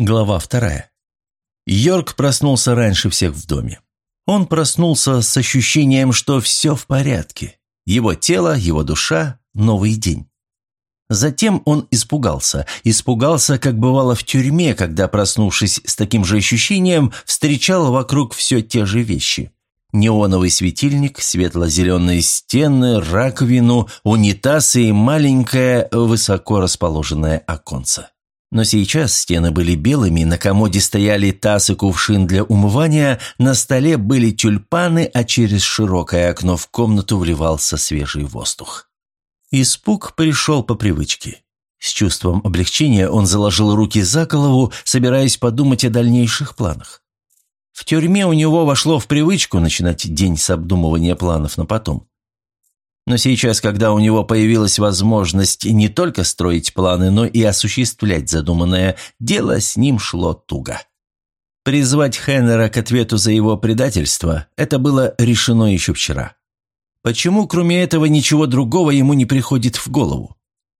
Глава вторая. Йорк проснулся раньше всех в доме. Он проснулся с ощущением, что все в порядке. Его тело, его душа, новый день. Затем он испугался. Испугался, как бывало в тюрьме, когда, проснувшись с таким же ощущением, встречал вокруг все те же вещи. Неоновый светильник, светло-зеленые стены, раковину, унитаз и маленькое, высоко расположенное оконце. Но сейчас стены были белыми, на комоде стояли таз и кувшин для умывания, на столе были тюльпаны, а через широкое окно в комнату вливался свежий воздух. Испуг пришел по привычке. С чувством облегчения он заложил руки за голову, собираясь подумать о дальнейших планах. В тюрьме у него вошло в привычку начинать день с обдумывания планов на потом. Но сейчас, когда у него появилась возможность не только строить планы, но и осуществлять задуманное, дело с ним шло туго. Призвать Хеннера к ответу за его предательство – это было решено еще вчера. Почему, кроме этого, ничего другого ему не приходит в голову?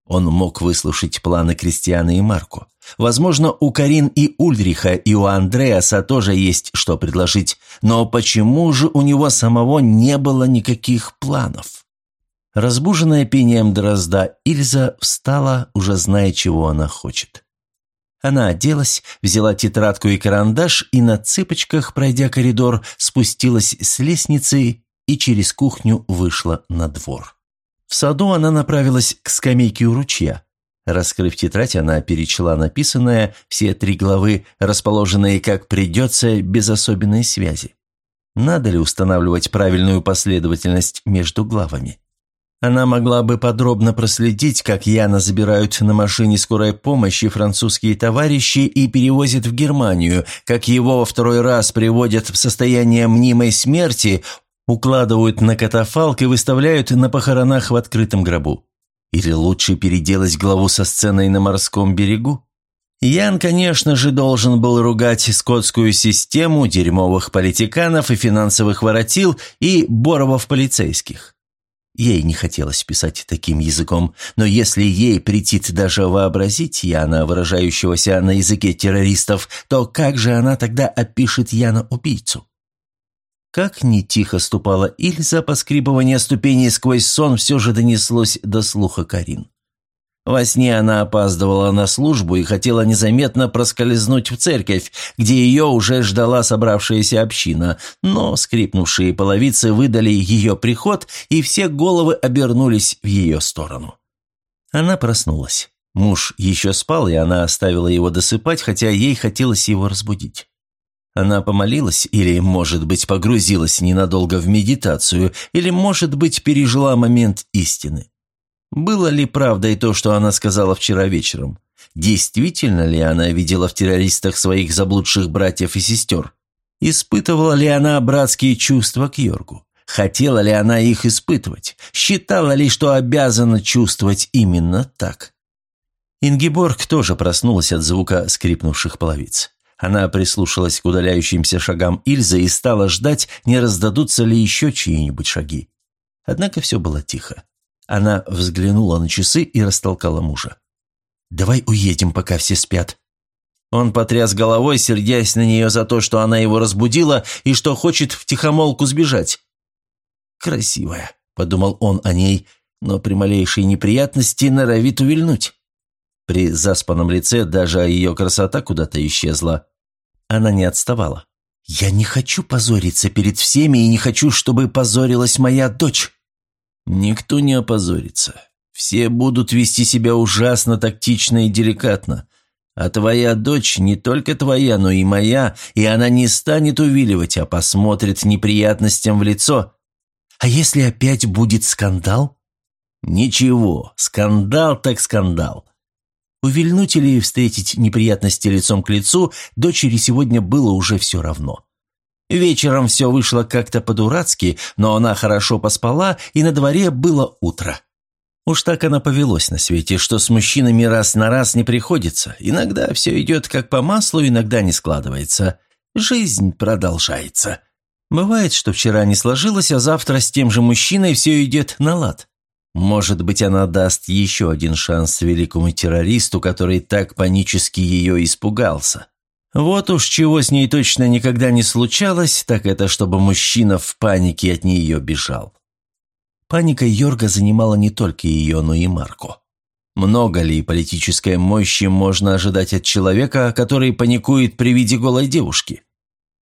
Он мог выслушать планы Кристиана и Марку. Возможно, у Карин и Ульриха, и у Андреаса тоже есть что предложить, но почему же у него самого не было никаких планов? Разбуженная пением дрозда, Ильза встала, уже зная, чего она хочет. Она оделась, взяла тетрадку и карандаш и на цыпочках, пройдя коридор, спустилась с лестницы и через кухню вышла на двор. В саду она направилась к скамейке у ручья. Раскрыв тетрадь, она перечла написанное, все три главы, расположенные как придется, без особенной связи. Надо ли устанавливать правильную последовательность между главами? Она могла бы подробно проследить, как Яна забирают на машине скорой помощи французские товарищи и перевозят в Германию, как его во второй раз приводят в состояние мнимой смерти, укладывают на катафалк и выставляют на похоронах в открытом гробу. Или лучше переделать главу со сценой на морском берегу? Ян, конечно же, должен был ругать скотскую систему, дерьмовых политиканов и финансовых воротил и боровов полицейских. Ей не хотелось писать таким языком, но если ей претит даже вообразить Яна, выражающегося на языке террористов, то как же она тогда опишет Яна-убийцу? Как ни тихо ступала Ильза, поскрипывание ступеней сквозь сон все же донеслось до слуха Карин. Во сне она опаздывала на службу и хотела незаметно проскользнуть в церковь, где ее уже ждала собравшаяся община, но скрипнувшие половицы выдали ее приход, и все головы обернулись в ее сторону. Она проснулась. Муж еще спал, и она оставила его досыпать, хотя ей хотелось его разбудить. Она помолилась или, может быть, погрузилась ненадолго в медитацию, или, может быть, пережила момент истины. Было ли правдой то, что она сказала вчера вечером? Действительно ли она видела в террористах своих заблудших братьев и сестер? Испытывала ли она братские чувства к Йоргу? Хотела ли она их испытывать? Считала ли, что обязана чувствовать именно так? Ингиборг тоже проснулась от звука скрипнувших половиц. Она прислушалась к удаляющимся шагам Ильзы и стала ждать, не раздадутся ли еще чьи-нибудь шаги. Однако все было тихо. Она взглянула на часы и растолкала мужа. «Давай уедем, пока все спят». Он потряс головой, сердясь на нее за то, что она его разбудила и что хочет втихомолку сбежать. «Красивая», — подумал он о ней, но при малейшей неприятности норовит увильнуть. При заспанном лице даже ее красота куда-то исчезла. Она не отставала. «Я не хочу позориться перед всеми и не хочу, чтобы позорилась моя дочь». Никто не опозорится. Все будут вести себя ужасно тактично и деликатно. А твоя дочь не только твоя, но и моя, и она не станет увиливать, а посмотрит неприятностям в лицо. А если опять будет скандал? Ничего, скандал так скандал. Увильнуть или встретить неприятности лицом к лицу дочери сегодня было уже все равно. Вечером все вышло как-то по-дурацки, но она хорошо поспала, и на дворе было утро. Уж так она повелось на свете, что с мужчинами раз на раз не приходится. Иногда все идет как по маслу, иногда не складывается. Жизнь продолжается. Бывает, что вчера не сложилось, а завтра с тем же мужчиной все идет на лад. Может быть, она даст еще один шанс великому террористу, который так панически ее испугался. Вот уж чего с ней точно никогда не случалось, так это чтобы мужчина в панике от нее бежал. Паника Йорга занимала не только ее, но и Марко. Много ли политической мощи можно ожидать от человека, который паникует при виде голой девушки?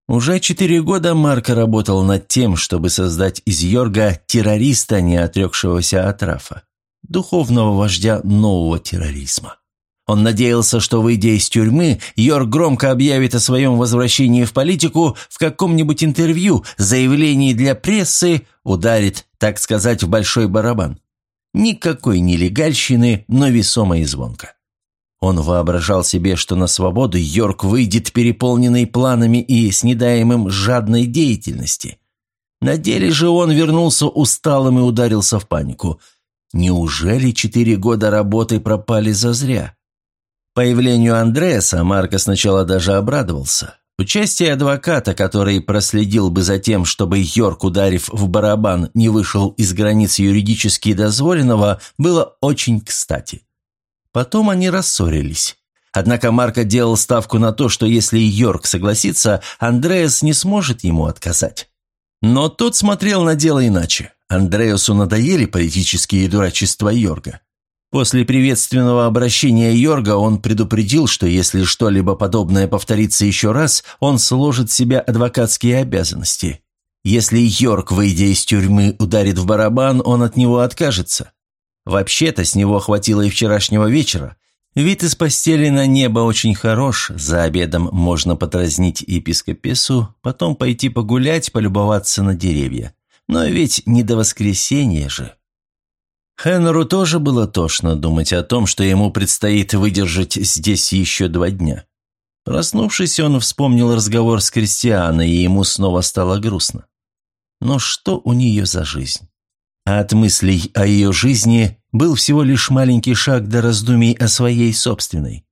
Уже четыре года Марко работал над тем, чтобы создать из Йорга террориста, не отрекшегося от Рафа, духовного вождя нового терроризма. Он надеялся, что, выйдя из тюрьмы, Йорк громко объявит о своем возвращении в политику в каком-нибудь интервью, заявлении для прессы, ударит, так сказать, в большой барабан. Никакой нелегальщины, но весомо и звонко. Он воображал себе, что на свободу Йорк выйдет переполненный планами и с недаемым жадной деятельности. На деле же он вернулся усталым и ударился в панику. Неужели четыре года работы пропали зазря? Появлению Андреаса Марко сначала даже обрадовался. Участие адвоката, который проследил бы за тем, чтобы Йорк, ударив в барабан, не вышел из границ юридически дозволенного, было очень кстати. Потом они рассорились. Однако Марко делал ставку на то, что если Йорк согласится, Андреас не сможет ему отказать. Но тот смотрел на дело иначе. Андреасу надоели политические дурачества Йорга. После приветственного обращения Йорга он предупредил, что если что-либо подобное повторится еще раз, он сложит в себя адвокатские обязанности. Если Йорк, выйдя из тюрьмы, ударит в барабан, он от него откажется. Вообще-то с него хватило и вчерашнего вечера. Вид из постели на небо очень хорош, за обедом можно подразнить епископесу, потом пойти погулять, полюбоваться на деревья. Но ведь не до воскресенья же. Хеннеру тоже было тошно думать о том, что ему предстоит выдержать здесь еще два дня. Проснувшись, он вспомнил разговор с Кристианой, и ему снова стало грустно. Но что у нее за жизнь? а от мыслей о ее жизни был всего лишь маленький шаг до раздумий о своей собственной.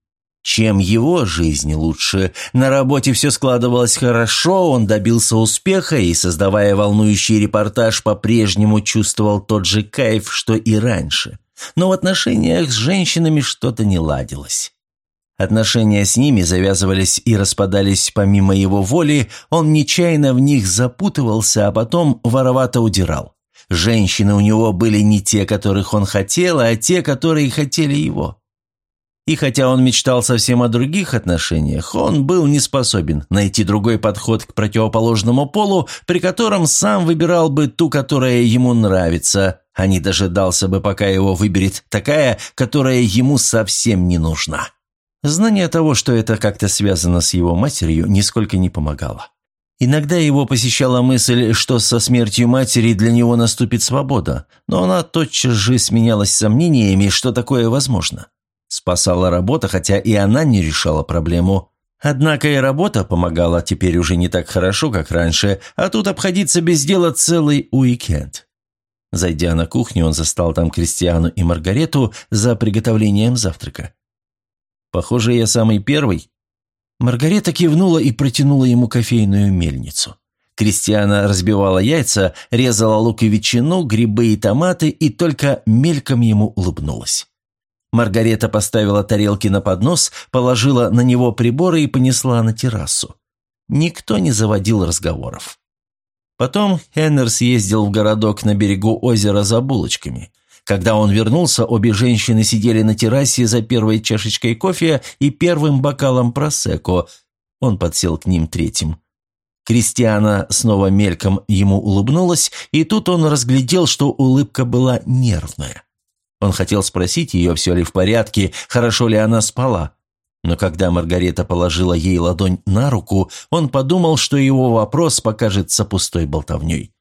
Чем его жизнь лучше? На работе все складывалось хорошо, он добился успеха и, создавая волнующий репортаж, по-прежнему чувствовал тот же кайф, что и раньше. Но в отношениях с женщинами что-то не ладилось. Отношения с ними завязывались и распадались помимо его воли, он нечаянно в них запутывался, а потом воровато удирал. Женщины у него были не те, которых он хотел, а те, которые хотели его. И хотя он мечтал совсем о других отношениях, он был не способен найти другой подход к противоположному полу, при котором сам выбирал бы ту, которая ему нравится, а не дожидался бы, пока его выберет такая, которая ему совсем не нужна. Знание того, что это как-то связано с его матерью, нисколько не помогало. Иногда его посещала мысль, что со смертью матери для него наступит свобода, но она тотчас же сменялась сомнениями, что такое возможно. Спасала работа, хотя и она не решала проблему. Однако и работа помогала теперь уже не так хорошо, как раньше, а тут обходиться без дела целый уикенд. Зайдя на кухню, он застал там Кристиану и Маргарету за приготовлением завтрака. «Похоже, я самый первый», Маргарета кивнула и протянула ему кофейную мельницу. Кристиана разбивала яйца, резала лук и ветчину, грибы и томаты и только мельком ему улыбнулась. Маргарета поставила тарелки на поднос, положила на него приборы и понесла на террасу. Никто не заводил разговоров. Потом Хеннер съездил в городок на берегу озера за булочками – когда он вернулся, обе женщины сидели на террасе за первой чашечкой кофе и первым бокалом просеко. Он подсел к ним третьим. Кристиана снова мельком ему улыбнулась, и тут он разглядел, что улыбка была нервная. Он хотел спросить ее, все ли в порядке, хорошо ли она спала. Но когда Маргарета положила ей ладонь на руку, он подумал, что его вопрос покажется пустой болтовней.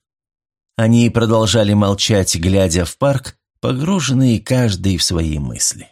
Они продолжали молчать, глядя в парк, погруженные каждый в свои мысли.